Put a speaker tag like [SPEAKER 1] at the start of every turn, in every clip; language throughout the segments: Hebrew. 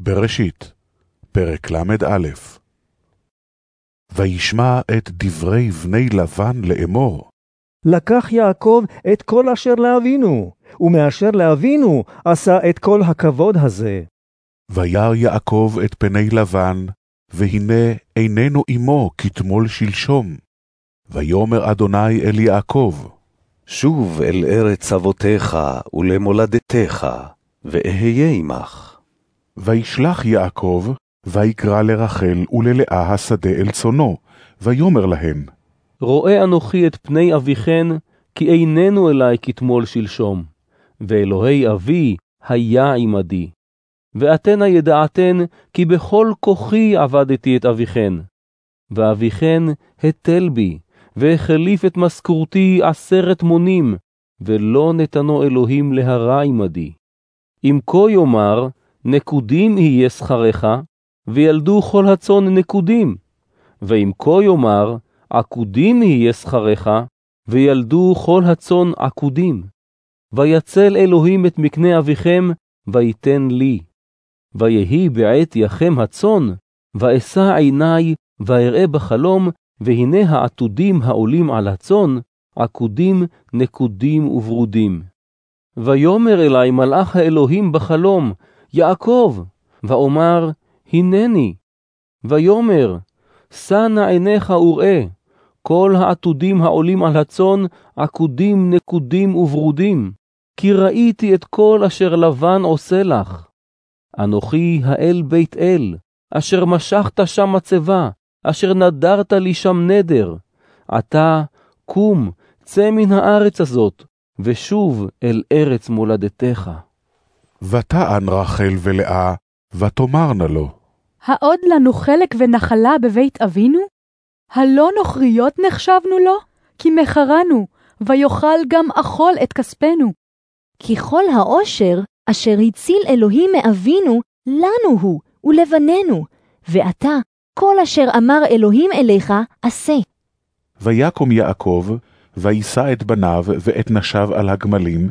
[SPEAKER 1] בראשית, פרק ל"א וישמע את דברי בני לבן לאמור.
[SPEAKER 2] לקח יעקב את כל אשר לאבינו, ומאשר לאבינו עשה את כל הכבוד הזה.
[SPEAKER 1] וירא יעקב את פני לבן, והנה איננו עמו כתמול שלשום. ויאמר אדוני אל יעקב,
[SPEAKER 3] שוב אל ארץ אבותיך ולמולדתך, ואהיה עמך.
[SPEAKER 1] וישלח יעקב, ויקרא לרחל וללאה השדה אל צונו, ויאמר להן,
[SPEAKER 4] רואה אנוכי את פני אביכן, כי איננו אלי כתמול שלשום, ואלוהי אבי היה עמדי. ואתנה ידעתן, כי בכל כוחי עבדתי את אביכן. ואביכן התל בי, והחליף את משכורתי עשרת מונים, ולא נתנו אלוהים להרע עמדי. אם כה יאמר, נקודים יהיה שכרך, וילדו כל הצאן נקודים. ואם כה יאמר, עקודים יהיה שכרך, וילדו כל הצאן עקודים. ויצל אלוהים את מקנה אביכם, ויתן לי. ויהי בעת יחם הצאן, ואשא עיני, ואראה בחלום, והנה העתודים העולים על הצאן, עקודים, נקודים וברודים. ויאמר אלי מלאך האלוהים בחלום, יעקב, ואומר, הנני. ויאמר, שא נא עיניך וראה, כל העתודים העולים על הצאן, עקודים, נקודים וברודים, כי ראיתי את כל אשר לבן עושה לך. אנוכי האל בית אל, אשר משכת שם מצבה, אשר נדרת לי שם נדר. עתה, קום, צא מן הארץ הזאת, ושוב אל ארץ מולדתך.
[SPEAKER 1] ותען רחל ולאה, ותאמרנה לו,
[SPEAKER 5] העוד לנו חלק ונחלה בבית אבינו? הלא נוכריות נחשבנו לו? כי מכרנו, ויאכל גם אכול את כספנו.
[SPEAKER 6] כי כל העושר אשר הציל אלוהים מאבינו, לנו הוא ולבנינו, ועתה כל אשר אמר אלוהים אליך, עשה.
[SPEAKER 1] ויקום יעקב, וישא את בניו ואת נשיו על הגמלים,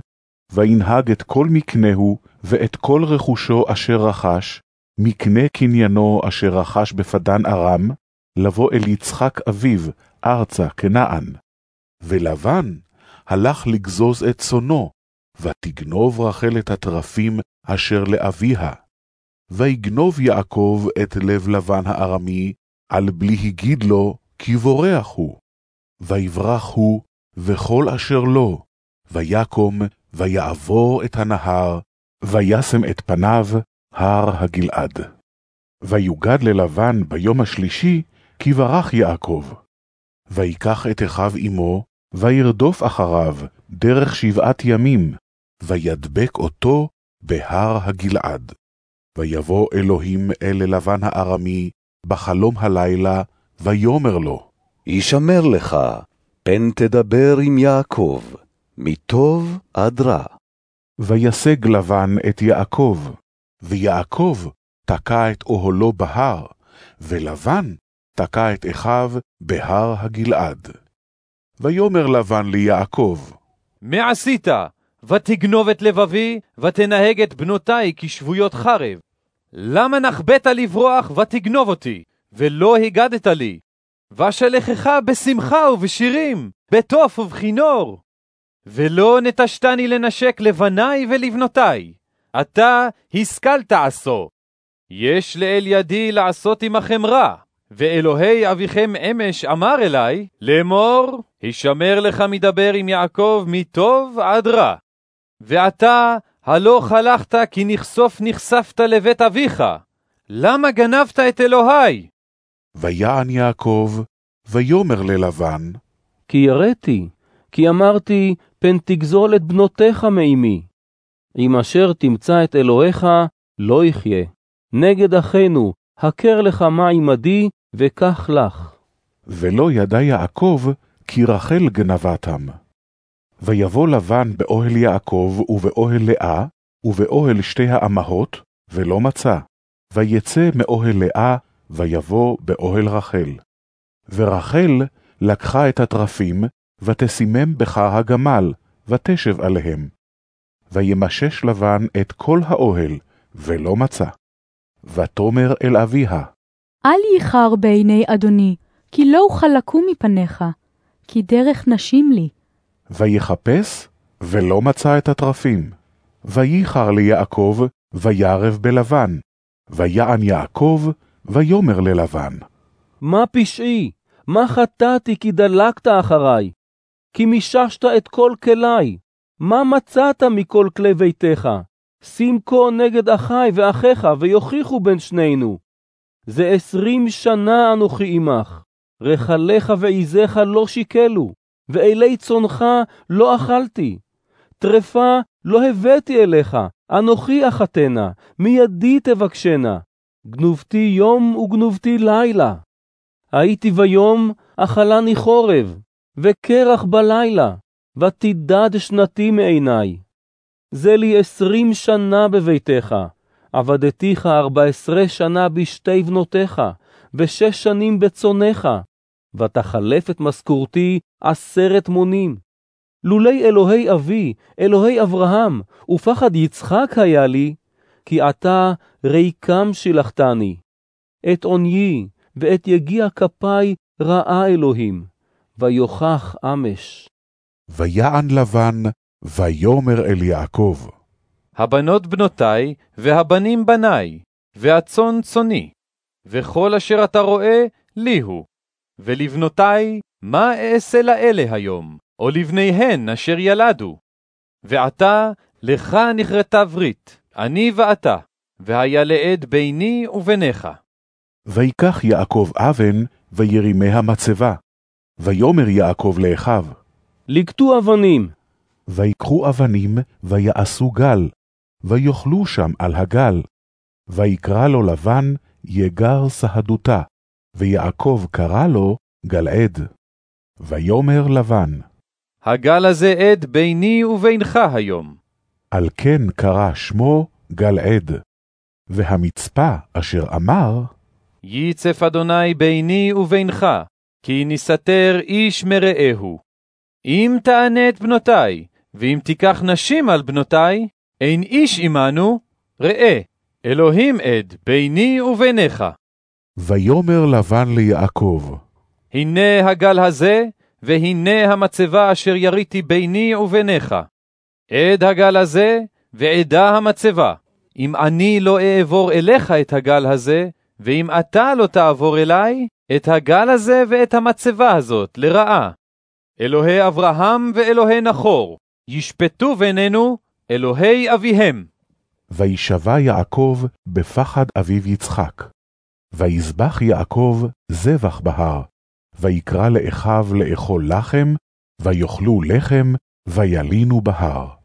[SPEAKER 1] וינהג את כל מקנהו ואת כל רכושו אשר רכש, מקנה קניינו אשר רכש בפדן ארם, לבוא אל יצחק אביו, ארצה כנען. ולבן הלך לגזוז את צונו, ותגנוב רחל את התרפים אשר לאביה. ויגנוב יעקב את לב לבן הארמי, על בלי הגיד לו, כי בורח הוא. ויברח הוא, וכל אשר לו, ויקום, ויעבור את הנהר, וישם את פניו, הר הגלעד. ויוגד ללבן ביום השלישי, כי ברח יעקב. ויקח את אחיו עמו, וירדוף אחריו, דרך שבעת ימים, וידבק אותו בהר הגלעד. ויבוא אלוהים אל לבן הארמי, בחלום הלילה, ויאמר לו,
[SPEAKER 3] ישמר לך, פן תדבר עם יעקב, מטוב עד רע.
[SPEAKER 1] וישג לבן את יעקב, ויעקב תקע את אוהלו בהר, ולבן תקע את אחיו בהר הגלעד. ויאמר לבן ליעקב,
[SPEAKER 7] מה עשית? ותגנוב את לבבי, ותנהג את בנותי כשבויות חרב. למה נחבאת לברוח ותגנוב אותי, ולא הגדת לי? ואשלחך בשמחה ובשירים, בתוף ובכינור. ולא נטשתני לנשק לבניי ולבנותי. אתה השכלת עשו. יש לאל ידי לעשות עמכם רע, ואלוהי אביכם אמש אמר אלי, לאמור, הישמר לך מדבר עם יעקב מטוב עד רע. ועתה הלא חלכת כי נכסוף נחשפת לבית אביך. למה גנבת את אלוהי?
[SPEAKER 1] ויען יעקב, ויאמר ללבן,
[SPEAKER 4] כי יראתי, כי אמרתי, פן תגזול את בנותיך מעמי. אם אשר תמצא את אלוהיך, לא יחיה. נגד אחינו, הכר לך מה עמדי, וקח לך.
[SPEAKER 1] ולא ידע יעקב, כי רחל גנבתם. ויבוא לבן באוהל יעקב ובאוהל לאה, ובאוהל שתי האמהות, ולא מצא. ויצא מאוהל לאה, ויבוא באוהל רחל. ורחל לקחה את התרפים, ותסימם בך הגמל, ותשב עליהם. וימשש לבן את כל האוהל, ולא מצא. ותאמר אל אביה,
[SPEAKER 5] אל ייחר בעיני אדוני, כי לא אוכל לקום מפניך, כי דרך נשים לי.
[SPEAKER 1] ויחפש, ולא מצא את הטרפים. וייחר ליעקב, וירב בלבן. ויען יעקב, ויאמר ללבן.
[SPEAKER 4] מה פשעי? מה חטאתי כי דלקת אחריי? כי מיששת את כל כלי. מה מצאת מכל כלי ביתך? שים כה נגד אחי ואחיך, ויוכיחו בין שנינו. זה עשרים שנה אנוכי עמך. רחליך ועזיך לא שיקלו, ואלי צונך לא אכלתי. טרפה לא הבאתי אליך, אנוכי אחתנה, מידי תבקשנה. גנובתי יום וגנובתי לילה. הייתי ביום, אכלני חורב, וקרח בלילה, ותידד שנתי מעיני. זה לי עשרים שנה בביתך, עבדתיך ארבע עשרה שנה בשתי בנותיך, ושש שנים בצונך, ותחלף את משכורתי עשרת מונים. לולי אלוהי אבי, אלוהי אברהם, ופחד יצחק היה לי, כי עתה ריקם שילחתני. את עוניי ואת יגיע כפי ראה אלוהים, ויוכח אמש.
[SPEAKER 1] ויען לבן, ויאמר אל יעקב,
[SPEAKER 7] הבנות בנותי, והבנים בניי, והצאן צאני, וכל אשר אתה רואה, לי הוא. ולבנותי, מה אעשה לאלה היום, או לבניהן אשר ילדו? ועתה, לך נכרתה ברית, אני ואתה, והיה לעד ביני וביניך.
[SPEAKER 1] ויקח יעקב אבן, וירימיה מצבה. ויאמר יעקב לאחיו,
[SPEAKER 4] לקטו אבנים,
[SPEAKER 1] ויקחו אבנים, ויעשו גל, ויאכלו שם על הגל. ויקרא לו לבן, יגר סהדותה, ויעקב קרא לו גלעד. ויאמר לבן,
[SPEAKER 7] הגל הזה עד ביני ובינך היום.
[SPEAKER 1] על כן קרא שמו גלעד. והמצפה אשר אמר,
[SPEAKER 7] ייצף אדוני ביני ובינך, כי נסתר איש מרעהו. אם תענה את בנותי, ואם תיקח נשים על בנותי, אין איש עמנו, ראה, אלוהים עד ביני וביניך.
[SPEAKER 1] ויאמר לבן ליעקב,
[SPEAKER 7] הנה הגל הזה, והנה המצבה אשר יריתי ביני וביניך. עד הגל הזה, ועדה המצבה. אם אני לא אעבור אליך את הגל הזה, ואם אתה לא תעבור אלי, את הגל הזה ואת המצבה הזאת לרעה. אלוהי אברהם ואלוהי נחור, ישפטו בינינו אלוהי אביהם.
[SPEAKER 1] וישבע יעקב בפחד אביו יצחק. ויזבח יעקב זבח בהר, ויקרא לאחיו לאכול לחם, ויאכלו לחם, וילינו בהר.